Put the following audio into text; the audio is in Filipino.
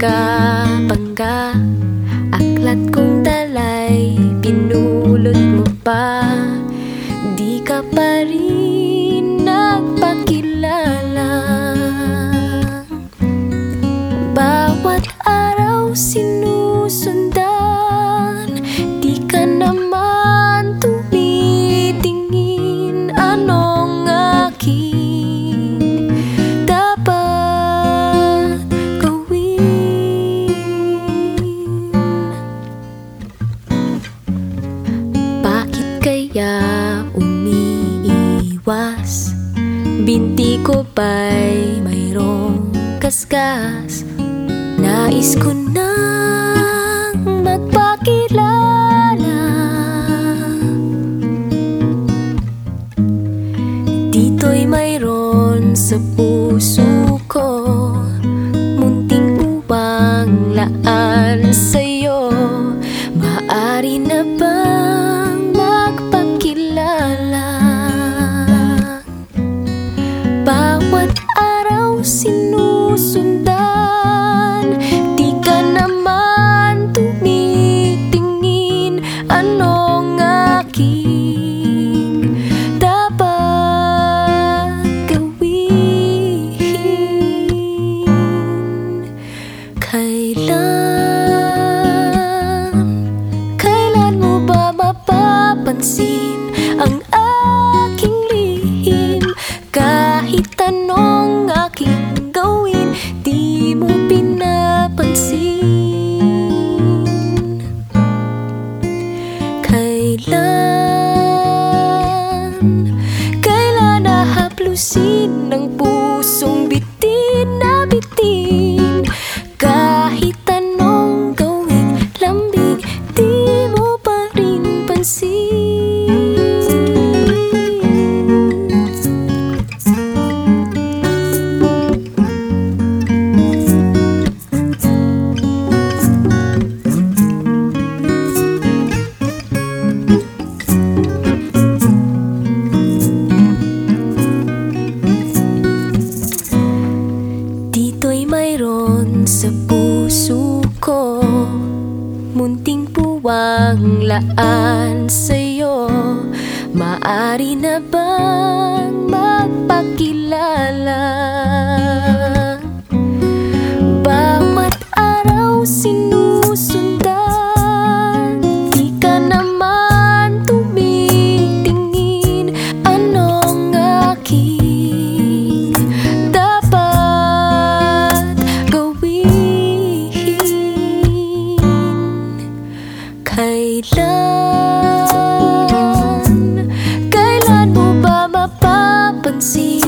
ka pangga umiiwas. Binti ko pa'y mayroong kaskas. Nais ko nang magpakilala. Dito'y mayroon sa puso ko. Munting upang laan sa'yo. Maari na ba 太。puso ko Munting puwang laan sa'yo Maari na bang magpakilala? see